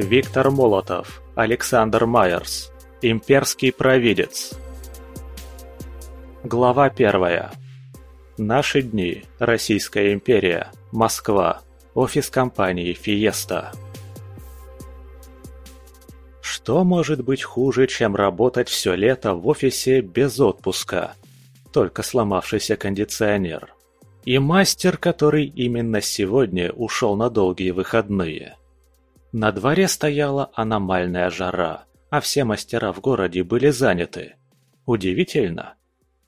Виктор Молотов, Александр Майерс. Имперский провидец. Глава первая. Наши дни. Российская империя. Москва. Офис компании «Фиеста». Что может быть хуже, чем работать все лето в офисе без отпуска? Только сломавшийся кондиционер. И мастер, который именно сегодня ушел на долгие выходные. На дворе стояла аномальная жара, а все мастера в городе были заняты. Удивительно.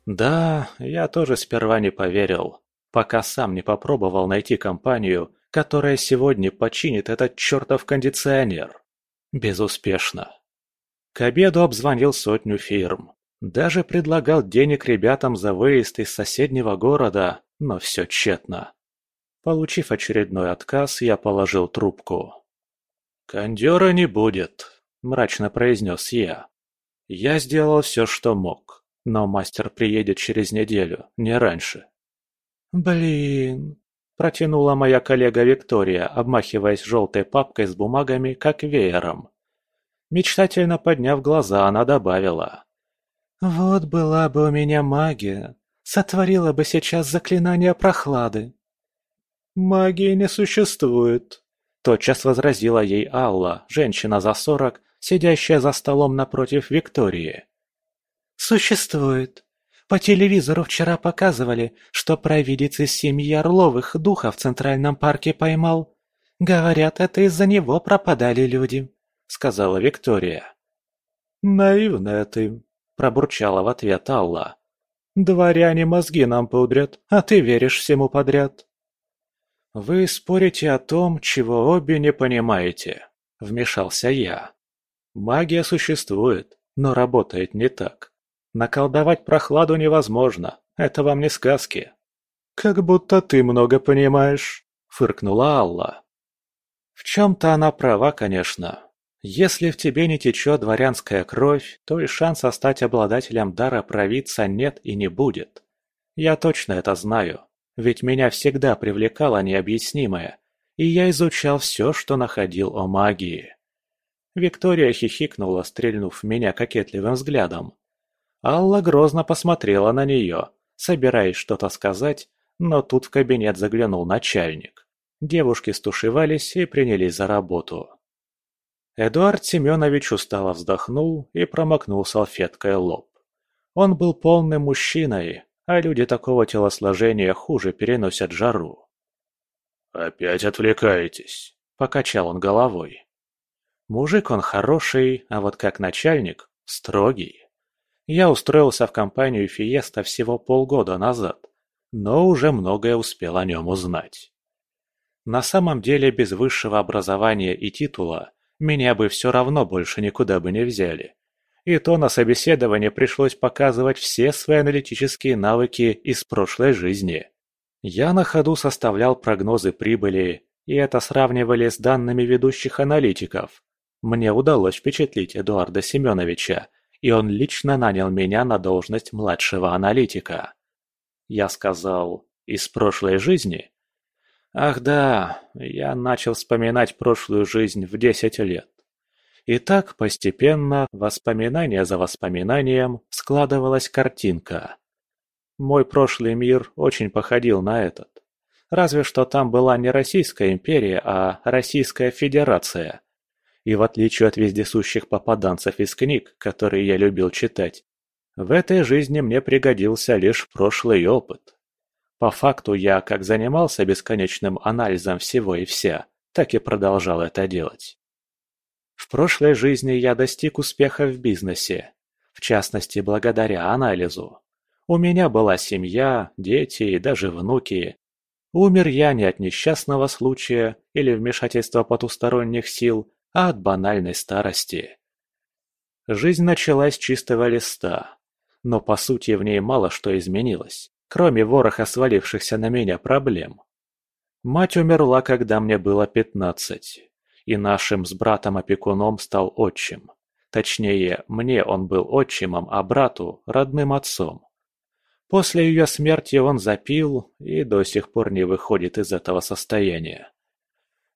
Да, я тоже сперва не поверил, пока сам не попробовал найти компанию, которая сегодня починит этот чертов кондиционер. Безуспешно. К обеду обзвонил сотню фирм. Даже предлагал денег ребятам за выезд из соседнего города, но все тщетно. Получив очередной отказ, я положил трубку. «Кондера не будет», – мрачно произнес я. «Я сделал все, что мог, но мастер приедет через неделю, не раньше». «Блин», Протянула моя коллега Виктория, обмахиваясь желтой папкой с бумагами, как веером. Мечтательно подняв глаза, она добавила. «Вот была бы у меня магия, сотворила бы сейчас заклинание прохлады». «Магии не существует», – тотчас возразила ей Алла, женщина за сорок, сидящая за столом напротив Виктории. «Существует. По телевизору вчера показывали, что провидец из семьи Орловых духа в Центральном парке поймал. Говорят, это из-за него пропадали люди», — сказала Виктория. «Наивная ты», — пробурчала в ответ Алла. «Дворяне мозги нам пудрят, а ты веришь всему подряд». «Вы спорите о том, чего обе не понимаете», — вмешался я. «Магия существует, но работает не так. Наколдовать прохладу невозможно, это вам не сказки. «Как будто ты много понимаешь», — фыркнула Алла. В чем-то она права, конечно. Если в тебе не течет дворянская кровь, то и шанса стать обладателем дара провидца нет и не будет. Я точно это знаю, ведь меня всегда привлекало необъяснимое, и я изучал все, что находил о магии. Виктория хихикнула, стрельнув меня кокетливым взглядом. Алла грозно посмотрела на нее, собираясь что-то сказать, но тут в кабинет заглянул начальник. Девушки стушевались и принялись за работу. Эдуард Семенович устало вздохнул и промокнул салфеткой лоб. Он был полным мужчиной, а люди такого телосложения хуже переносят жару. «Опять отвлекаетесь», — покачал он головой. Мужик он хороший, а вот как начальник — строгий. Я устроился в компанию «Фиеста» всего полгода назад, но уже многое успел о нем узнать. На самом деле, без высшего образования и титула, меня бы все равно больше никуда бы не взяли. И то на собеседовании пришлось показывать все свои аналитические навыки из прошлой жизни. Я на ходу составлял прогнозы прибыли, и это сравнивали с данными ведущих аналитиков. Мне удалось впечатлить Эдуарда Семеновича, и он лично нанял меня на должность младшего аналитика. Я сказал, из прошлой жизни? Ах да, я начал вспоминать прошлую жизнь в 10 лет. И так постепенно, воспоминание за воспоминанием, складывалась картинка. Мой прошлый мир очень походил на этот. Разве что там была не Российская империя, а Российская Федерация – и в отличие от вездесущих попаданцев из книг, которые я любил читать, в этой жизни мне пригодился лишь прошлый опыт. По факту я как занимался бесконечным анализом всего и вся, так и продолжал это делать. В прошлой жизни я достиг успеха в бизнесе, в частности благодаря анализу. У меня была семья, дети и даже внуки. Умер я не от несчастного случая или вмешательства потусторонних сил, а от банальной старости. Жизнь началась с чистого листа, но по сути в ней мало что изменилось, кроме вороха свалившихся на меня проблем. Мать умерла, когда мне было пятнадцать, и нашим с братом-опекуном стал отчим. Точнее, мне он был отчимом, а брату – родным отцом. После ее смерти он запил и до сих пор не выходит из этого состояния.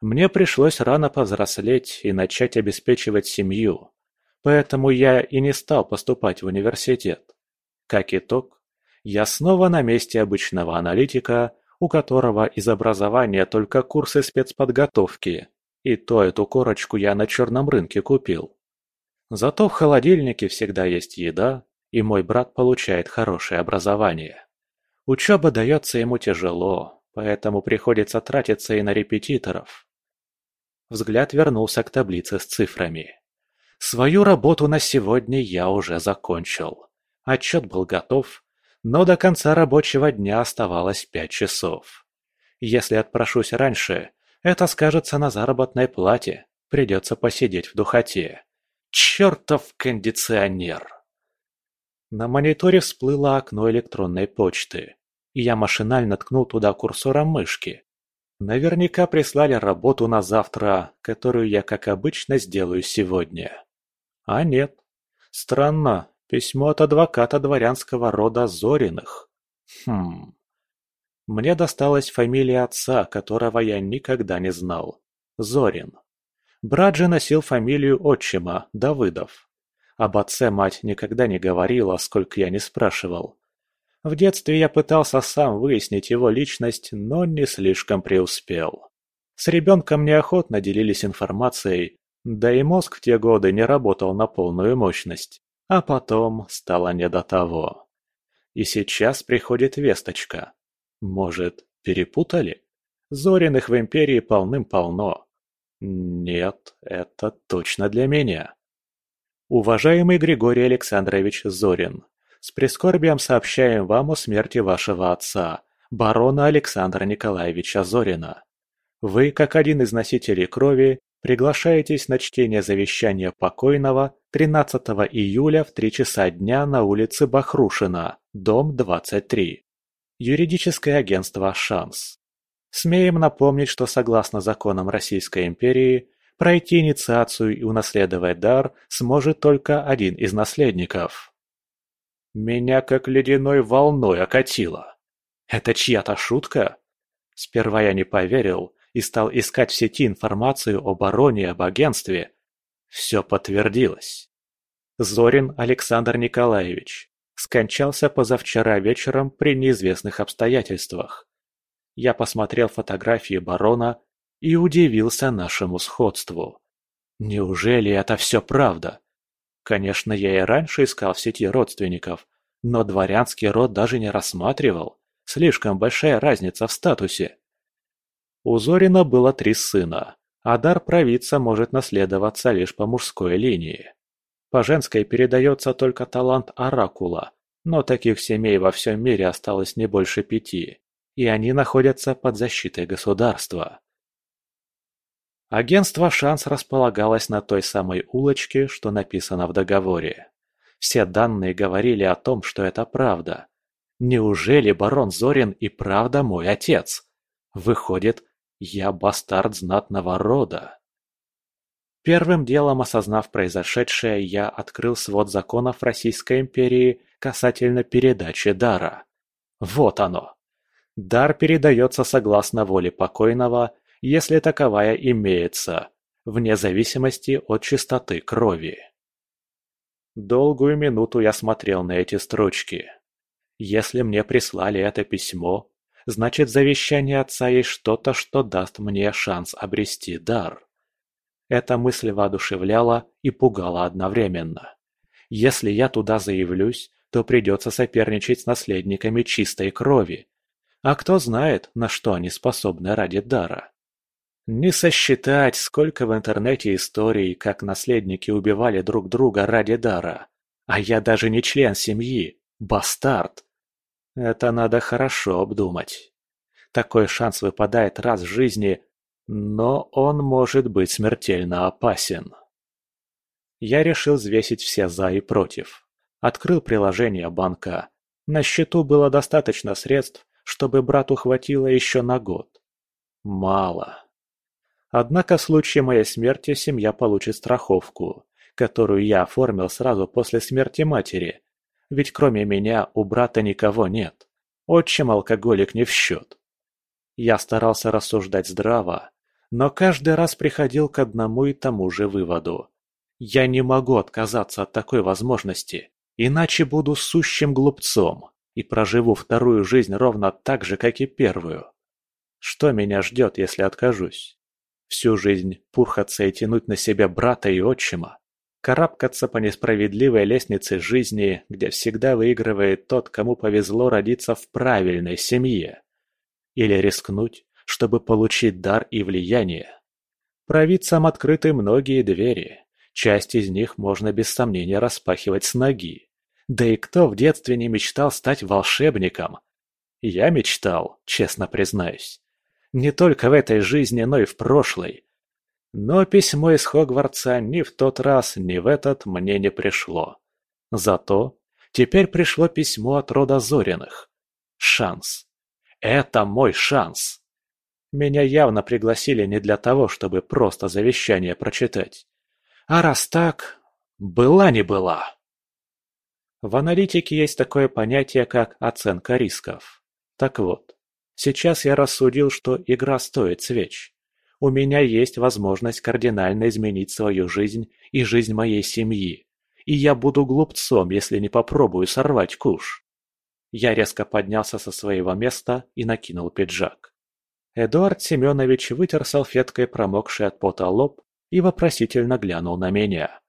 Мне пришлось рано повзрослеть и начать обеспечивать семью, поэтому я и не стал поступать в университет. Как итог, я снова на месте обычного аналитика, у которого из образования только курсы спецподготовки, и то эту корочку я на черном рынке купил. Зато в холодильнике всегда есть еда, и мой брат получает хорошее образование. Учеба дается ему тяжело, поэтому приходится тратиться и на репетиторов. Взгляд вернулся к таблице с цифрами. Свою работу на сегодня я уже закончил. Отчет был готов, но до конца рабочего дня оставалось пять часов. Если отпрошусь раньше, это скажется на заработной плате, придется посидеть в духоте. Чертов кондиционер! На мониторе всплыло окно электронной почты, и я машинально ткнул туда курсором мышки. Наверняка прислали работу на завтра, которую я, как обычно, сделаю сегодня. А нет. Странно, письмо от адвоката дворянского рода Зориных. Хм. Мне досталась фамилия отца, которого я никогда не знал. Зорин. Брат же носил фамилию отчима, Давыдов. Об отце мать никогда не говорила, сколько я не спрашивал. В детстве я пытался сам выяснить его личность, но не слишком преуспел. С ребенком неохотно делились информацией, да и мозг в те годы не работал на полную мощность. А потом стало не до того. И сейчас приходит весточка. Может, перепутали? Зориных в Империи полным-полно. Нет, это точно для меня. Уважаемый Григорий Александрович Зорин, с прискорбием сообщаем вам о смерти вашего отца, барона Александра Николаевича Зорина. Вы, как один из носителей крови, приглашаетесь на чтение завещания покойного 13 июля в 3 часа дня на улице Бахрушина, дом 23. Юридическое агентство «Шанс». Смеем напомнить, что согласно законам Российской империи, Пройти инициацию и унаследовать дар сможет только один из наследников. Меня как ледяной волной окатило. Это чья-то шутка? Сперва я не поверил и стал искать в сети информацию о бароне и об агентстве. Все подтвердилось. Зорин Александр Николаевич скончался позавчера вечером при неизвестных обстоятельствах. Я посмотрел фотографии барона и удивился нашему сходству. Неужели это все правда? Конечно, я и раньше искал в сети родственников, но дворянский род даже не рассматривал. Слишком большая разница в статусе. У Зорина было три сына, а дар провидца может наследоваться лишь по мужской линии. По женской передается только талант оракула, но таких семей во всем мире осталось не больше пяти, и они находятся под защитой государства. Агентство «Шанс» располагалось на той самой улочке, что написано в договоре. Все данные говорили о том, что это правда. Неужели барон Зорин и правда мой отец? Выходит, я бастард знатного рода. Первым делом осознав произошедшее, я открыл свод законов Российской империи касательно передачи дара. Вот оно. Дар передается согласно воле покойного если таковая имеется, вне зависимости от чистоты крови. Долгую минуту я смотрел на эти строчки. Если мне прислали это письмо, значит в завещании отца есть что-то, что даст мне шанс обрести дар. Эта мысль воодушевляла и пугала одновременно. Если я туда заявлюсь, то придется соперничать с наследниками чистой крови. А кто знает, на что они способны ради дара. Не сосчитать, сколько в интернете историй, как наследники убивали друг друга ради дара. А я даже не член семьи. Бастард. Это надо хорошо обдумать. Такой шанс выпадает раз в жизни, но он может быть смертельно опасен. Я решил взвесить все «за» и «против». Открыл приложение банка. На счету было достаточно средств, чтобы брату хватило еще на год. Мало. Однако в случае моей смерти семья получит страховку, которую я оформил сразу после смерти матери. Ведь кроме меня у брата никого нет. Отчим алкоголик не в счет. Я старался рассуждать здраво, но каждый раз приходил к одному и тому же выводу. Я не могу отказаться от такой возможности, иначе буду сущим глупцом и проживу вторую жизнь ровно так же, как и первую. Что меня ждет, если откажусь? Всю жизнь пурхаться и тянуть на себя брата и отчима? Карабкаться по несправедливой лестнице жизни, где всегда выигрывает тот, кому повезло родиться в правильной семье? Или рискнуть, чтобы получить дар и влияние? Провидцам открыты многие двери, часть из них можно без сомнения распахивать с ноги. Да и кто в детстве не мечтал стать волшебником? Я мечтал, честно признаюсь. Не только в этой жизни, но и в прошлой. Но письмо из Хогвартса ни в тот раз, ни в этот мне не пришло. Зато теперь пришло письмо от рода Зориных. Шанс. Это мой шанс. Меня явно пригласили не для того, чтобы просто завещание прочитать. А раз так, была не была. В аналитике есть такое понятие, как оценка рисков. Так вот, сейчас я рассудил, что игра стоит свеч. У меня есть возможность кардинально изменить свою жизнь и жизнь моей семьи. И я буду глупцом, если не попробую сорвать куш. Я резко поднялся со своего места и накинул пиджак. Эдуард Семенович вытер салфеткой промокший от пота лоб и вопросительно глянул на меня.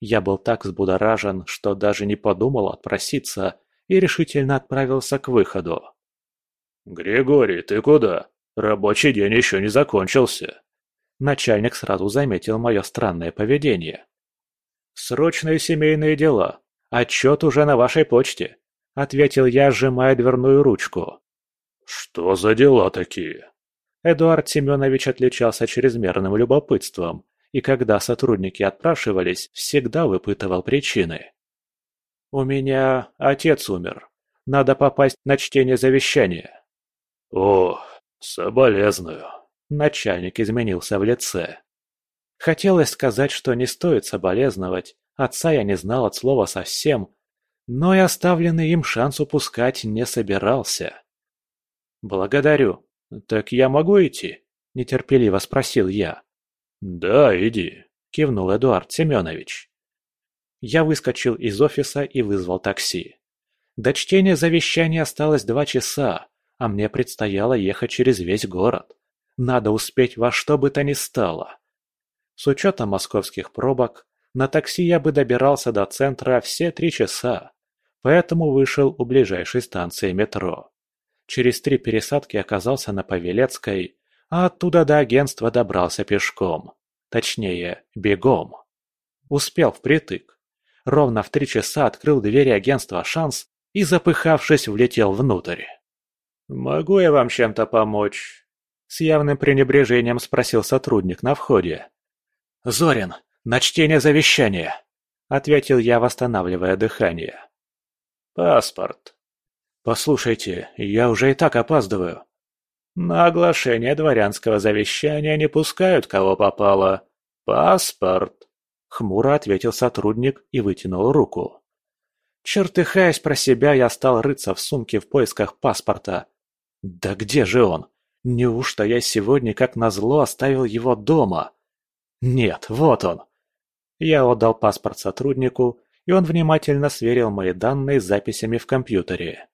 Я был так взбудоражен, что даже не подумал отпроситься и решительно отправился к выходу. «Григорий, ты куда? Рабочий день еще не закончился». Начальник сразу заметил мое странное поведение. «Срочные семейные дела. Отчет уже на вашей почте», — ответил я, сжимая дверную ручку. «Что за дела такие?» Эдуард Семенович отличался чрезмерным любопытством и когда сотрудники отпрашивались, всегда выпытывал причины. «У меня отец умер. Надо попасть на чтение завещания». «О, соболезную». Начальник изменился в лице. Хотелось сказать, что не стоит соболезновать, отца я не знал от слова совсем, но и оставленный им шанс упускать не собирался. «Благодарю. Так я могу идти?» – нетерпеливо спросил я. «Да, иди», – кивнул Эдуард Семенович. Я выскочил из офиса и вызвал такси. До чтения завещания осталось два часа, а мне предстояло ехать через весь город. Надо успеть во что бы то ни стало. С учетом московских пробок, на такси я бы добирался до центра все три часа, поэтому вышел у ближайшей станции метро. Через три пересадки оказался на Павелецкой, а оттуда до агентства добрался пешком. Точнее, бегом. Успел впритык. Ровно в три часа открыл двери агентства «Шанс» и, запыхавшись, влетел внутрь. «Могу я вам чем-то помочь?» С явным пренебрежением спросил сотрудник на входе. «Зорин, на чтение завещания!» Ответил я, восстанавливая дыхание. «Паспорт». «Послушайте, я уже и так опаздываю. На оглашение дворянского завещания не пускают кого попало. Паспорт. Хмуро ответил сотрудник и вытянул руку. Чертыхаясь про себя, я стал рыться в сумке в поисках паспорта. Да где же он? Неужто я сегодня, как назло, оставил его дома? Нет, вот он. Я отдал паспорт сотруднику, и он внимательно сверил мои данные с записями в компьютере.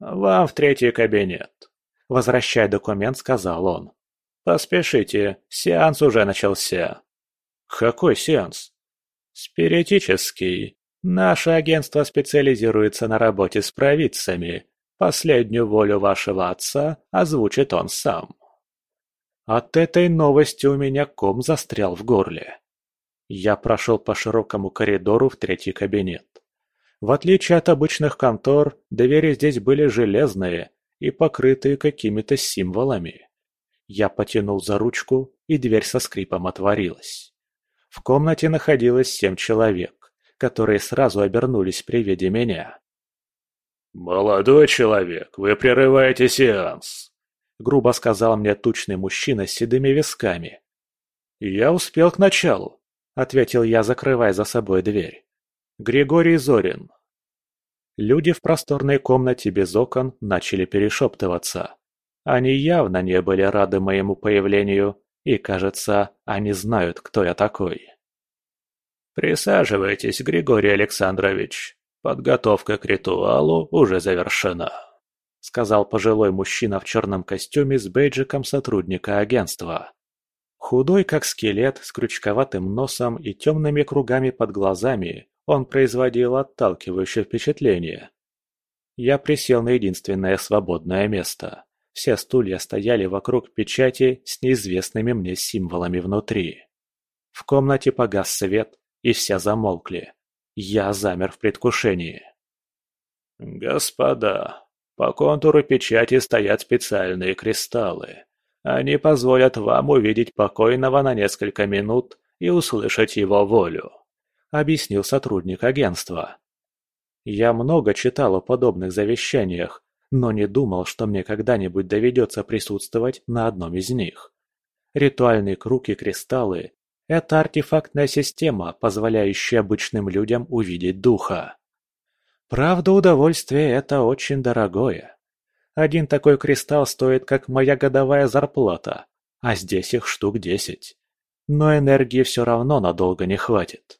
«Вам в третий кабинет», Возвращая документ, сказал он. «Поспешите, сеанс уже начался». «Какой сеанс?» «Спиритический. Наше агентство специализируется на работе с провидцами. Последнюю волю вашего отца озвучит он сам». От этой новости у меня ком застрял в горле. Я прошел по широкому коридору в третий кабинет. В отличие от обычных контор, двери здесь были железные, и покрытые какими-то символами. Я потянул за ручку, и дверь со скрипом отворилась. В комнате находилось семь человек, которые сразу обернулись при виде меня. «Молодой человек, вы прерываете сеанс», — грубо сказал мне тучный мужчина с седыми висками. «Я успел к началу», — ответил я, закрывая за собой дверь. «Григорий Зорин, Люди в просторной комнате без окон начали перешептываться. Они явно не были рады моему появлению И, кажется, они знают, кто я такой. «Присаживайтесь, Григорий Александрович. Подготовка к ритуалу уже завершена», — сказал пожилой мужчина в черном костюме с бейджиком сотрудника агентства. Худой как скелет, с крючковатым носом и темными кругами под глазами, он производил отталкивающее впечатление. Я присел на единственное свободное место. Все стулья стояли вокруг печати с неизвестными мне символами внутри. В комнате погас свет, и все замолкли. Я замер в предвкушении. «Господа, по контуру печати стоят специальные кристаллы. Они позволят вам увидеть покойного на несколько минут и услышать его волю», — объяснил сотрудник агентства. Я много читал о подобных завещаниях, но не думал, что мне когда-нибудь доведется присутствовать на одном из них. Ритуальный круг и кристаллы – это артефактная система, позволяющая обычным людям увидеть духа. Правда, удовольствие это очень дорогое. Один такой кристалл стоит как моя годовая зарплата, а здесь их штук десять. Но энергии все равно надолго не хватит.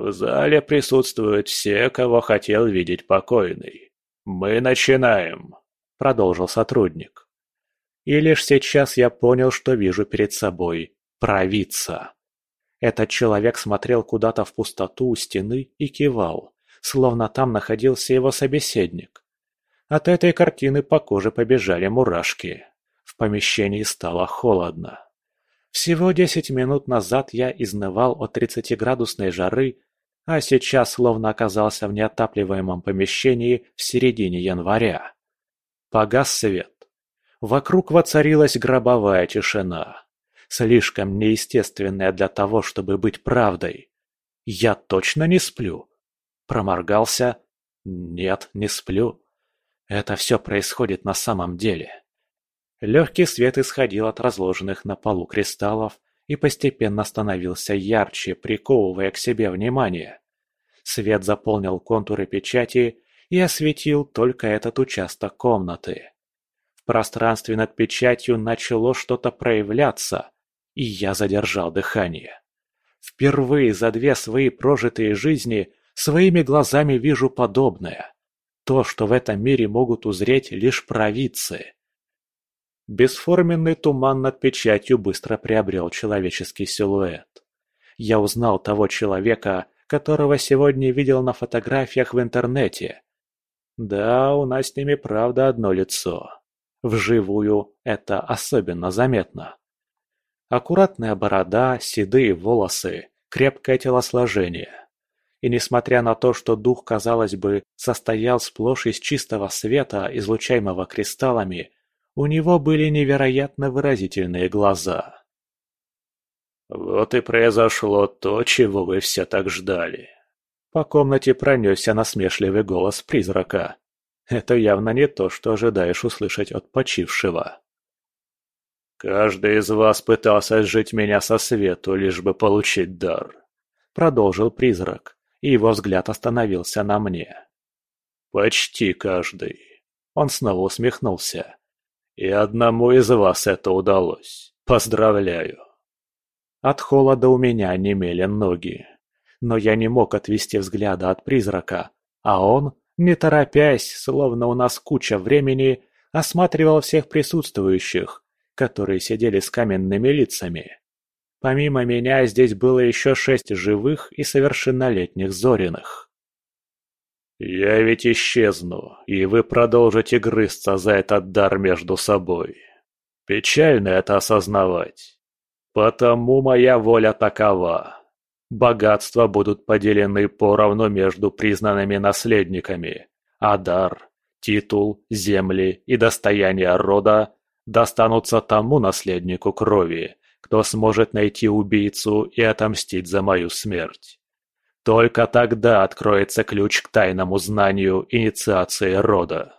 В зале присутствуют все, кого хотел видеть покойный. Мы начинаем, продолжил сотрудник. И лишь сейчас я понял, что вижу перед собой провидца. Этот человек смотрел куда-то в пустоту у стены и кивал, словно там находился его собеседник. От этой картины по коже побежали мурашки. В помещении стало холодно. Всего десять минут назад я изнывал от тридцатиградусной жары, а сейчас словно оказался в неотапливаемом помещении в середине января. Погас свет. Вокруг воцарилась гробовая тишина, слишком неестественная для того, чтобы быть правдой. Я точно не сплю. Проморгался. Нет, не сплю. Это все происходит на самом деле. Легкий свет исходил от разложенных на полу кристаллов и постепенно становился ярче, приковывая к себе внимание. Свет заполнил контуры печати и осветил только этот участок комнаты. В пространстве над печатью начало что-то проявляться, и я задержал дыхание. Впервые за две свои прожитые жизни своими глазами вижу подобное. То, что в этом мире могут узреть лишь провидцы. Бесформенный туман над печатью быстро приобрел человеческий силуэт. Я узнал того человека, которого сегодня видел на фотографиях в интернете. Да, у нас с ними правда одно лицо. Вживую это особенно заметно. Аккуратная борода, седые волосы, крепкое телосложение. И несмотря на то, что дух, казалось бы, состоял сплошь из чистого света, излучаемого кристаллами, у него были невероятно выразительные глаза. «Вот и произошло то, чего вы все так ждали». По комнате пронесся насмешливый голос призрака. Это явно не то, что ожидаешь услышать от почившего. «Каждый из вас пытался сжить меня со свету, лишь бы получить дар», — продолжил призрак и его взгляд остановился на мне. «Почти каждый». Он снова усмехнулся. «И одному из вас это удалось. Поздравляю». От холода у меня немели ноги. Но я не мог отвести взгляда от призрака, а он, не торопясь, словно у нас куча времени, осматривал всех присутствующих, которые сидели с каменными лицами. Помимо меня здесь было еще шесть живых и совершеннолетних Зориных. «Я ведь исчезну, и вы продолжите грызться за этот дар между собой. Печально это осознавать. Потому моя воля такова. Богатства будут поделены поровну между признанными наследниками, а дар, титул, земли и достояние рода достанутся тому наследнику крови, кто сможет найти убийцу и отомстить за мою смерть. Только тогда откроется ключ к тайному знанию инициации рода.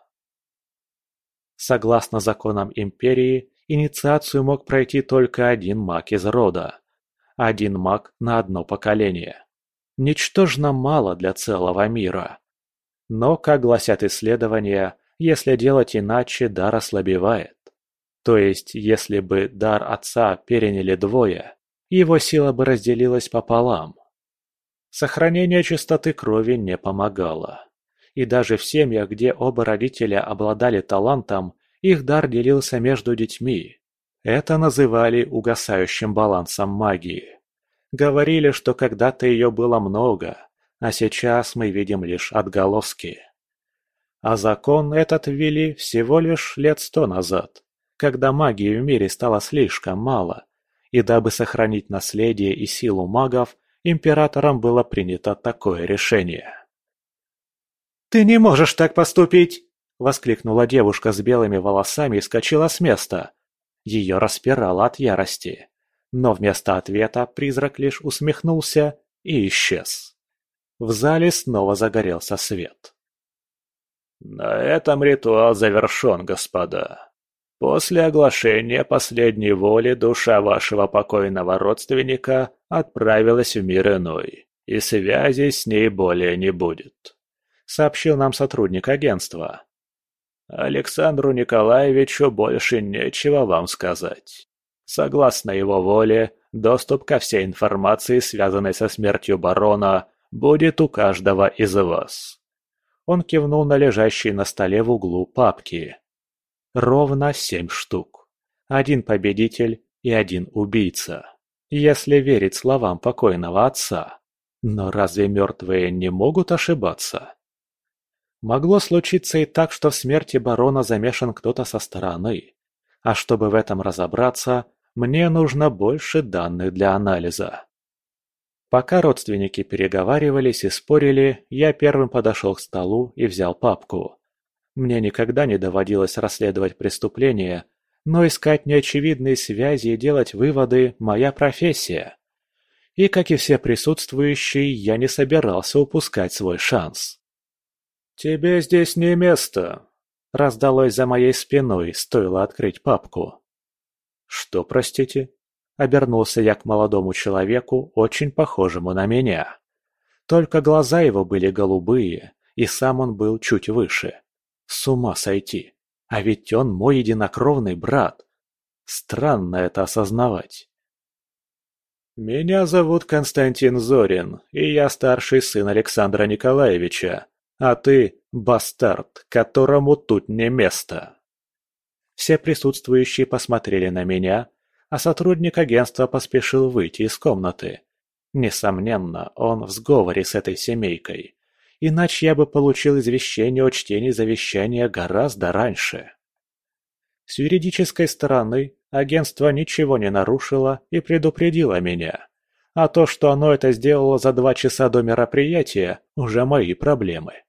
Согласно законам Империи, инициацию мог пройти только один маг из рода. Один маг на одно поколение. Ничтожно мало для целого мира. Но, как гласят исследования, если делать иначе, дар ослабевает. То есть, если бы дар отца переняли двое, его сила бы разделилась пополам. Сохранение чистоты крови не помогало. И даже в семьях, где оба родителя обладали талантом, их дар делился между детьми. Это называли угасающим балансом магии. Говорили, что когда-то ее было много, а сейчас мы видим лишь отголоски. А закон этот ввели всего лишь лет сто назад, когда магии в мире стало слишком мало, и дабы сохранить наследие и силу магов, императором было принято такое решение. «Ты не можешь так поступить!» – воскликнула девушка с белыми волосами и вскочила с места. Ее распирало от ярости. Но вместо ответа призрак лишь усмехнулся и исчез. В зале снова загорелся свет. «На этом ритуал завершен, господа. После оглашения последней воли душа вашего покойного родственника отправилась в мир иной, и связи с ней более не будет», — сообщил нам сотрудник агентства. «Александру Николаевичу больше нечего вам сказать. Согласно его воле, доступ ко всей информации, связанной со смертью барона, будет у каждого из вас». Он кивнул на лежащие на столе в углу папки. Ровно семь штук. Один победитель и один убийца. Если верить словам покойного отца. Но разве мертвые не могут ошибаться? Могло случиться и так, что в смерти барона замешан кто-то со стороны. А чтобы в этом разобраться, мне нужно больше данных для анализа. Пока родственники переговаривались и спорили, я первым подошел к столу и взял папку. Мне никогда не доводилось расследовать преступления, но искать неочевидные связи и делать выводы – моя профессия. И, как и все присутствующие, я не собирался упускать свой шанс. «Тебе здесь не место», – раздалось за моей спиной, стоило открыть папку. «Что, простите?» – обернулся я к молодому человеку, очень похожему на меня. Только глаза его были голубые, и сам он был чуть выше. С ума сойти. А ведь он мой единокровный брат. Странно это осознавать. Меня зовут Константин Зорин, и я старший сын Александра Николаевича, а ты – бастард, которому тут не место. Все присутствующие посмотрели на меня, а сотрудник агентства поспешил выйти из комнаты. Несомненно, он в сговоре с этой семейкой иначе я бы получил извещение о чтении завещания гораздо раньше. С юридической стороны агентство ничего не нарушило и предупредило меня. А то, что оно это сделало за два часа до мероприятия, уже мои проблемы.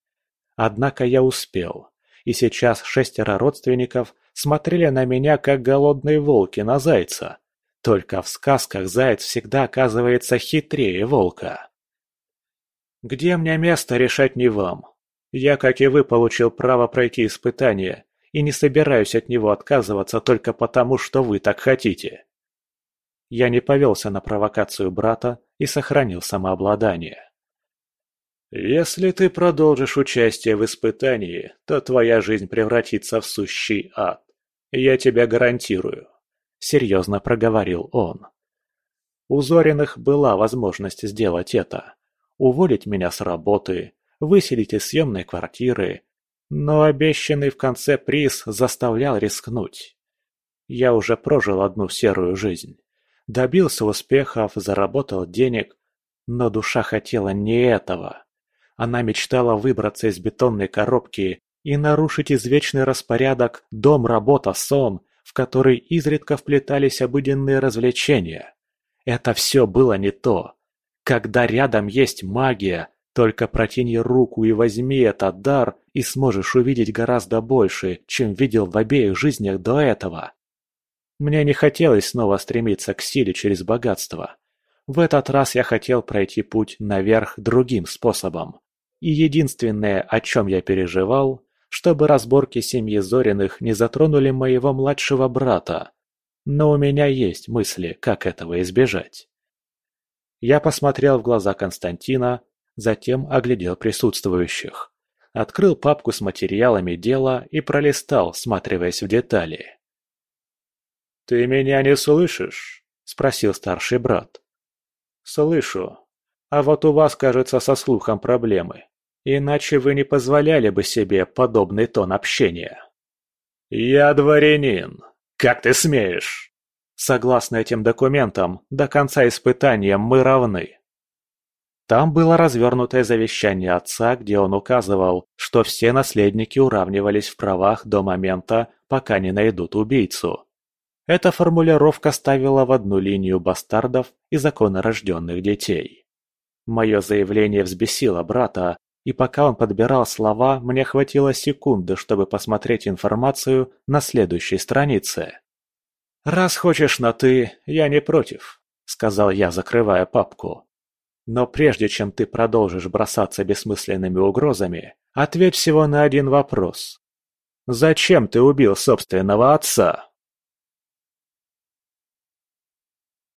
Однако я успел, и сейчас шестеро родственников смотрели на меня, как голодные волки на зайца. Только в сказках заяц всегда оказывается хитрее волка. Где мне место, решать не вам. Я, как и вы, получил право пройти испытание, и не собираюсь от него отказываться только потому, что вы так хотите. Я не повелся на провокацию брата и сохранил самообладание. Если ты продолжишь участие в испытании, то твоя жизнь превратится в сущий ад. Я тебя гарантирую. Серьезно проговорил он. У Зориных была возможность сделать это уволить меня с работы, выселить из съемной квартиры, но обещанный в конце приз заставлял рискнуть. Я уже прожил одну серую жизнь. Добился успехов, заработал денег, но душа хотела не этого. Она мечтала выбраться из бетонной коробки и нарушить извечный распорядок дом-работа-сон, в который изредка вплетались обыденные развлечения. Это все было не то. Когда рядом есть магия, только протяни руку и возьми этот дар, и сможешь увидеть гораздо больше, чем видел в обеих жизнях до этого. Мне не хотелось снова стремиться к силе через богатство. В этот раз я хотел пройти путь наверх другим способом. И единственное, о чем я переживал, чтобы разборки семьи Зориных не затронули моего младшего брата. Но у меня есть мысли, как этого избежать. Я посмотрел в глаза Константина, затем оглядел присутствующих. Открыл папку с материалами дела и пролистал, всматриваясь в детали. «Ты меня не слышишь?» – спросил старший брат. «Слышу. А вот у вас, кажется, со слухом проблемы. Иначе вы не позволяли бы себе подобный тон общения». «Я дворянин. Как ты смеешь?» Согласно этим документам, до конца испытания мы равны. Там было развернутое завещание отца, где он указывал, что все наследники уравнивались в правах до момента, пока не найдут убийцу. Эта формулировка ставила в одну линию бастардов и законорожденных детей. Мое заявление взбесило брата, и пока он подбирал слова, мне хватило секунды, чтобы посмотреть информацию на следующей странице. «Раз хочешь на «ты», я не против», — сказал я, закрывая папку. «Но прежде чем ты продолжишь бросаться бессмысленными угрозами, ответь всего на один вопрос. Зачем ты убил собственного отца?»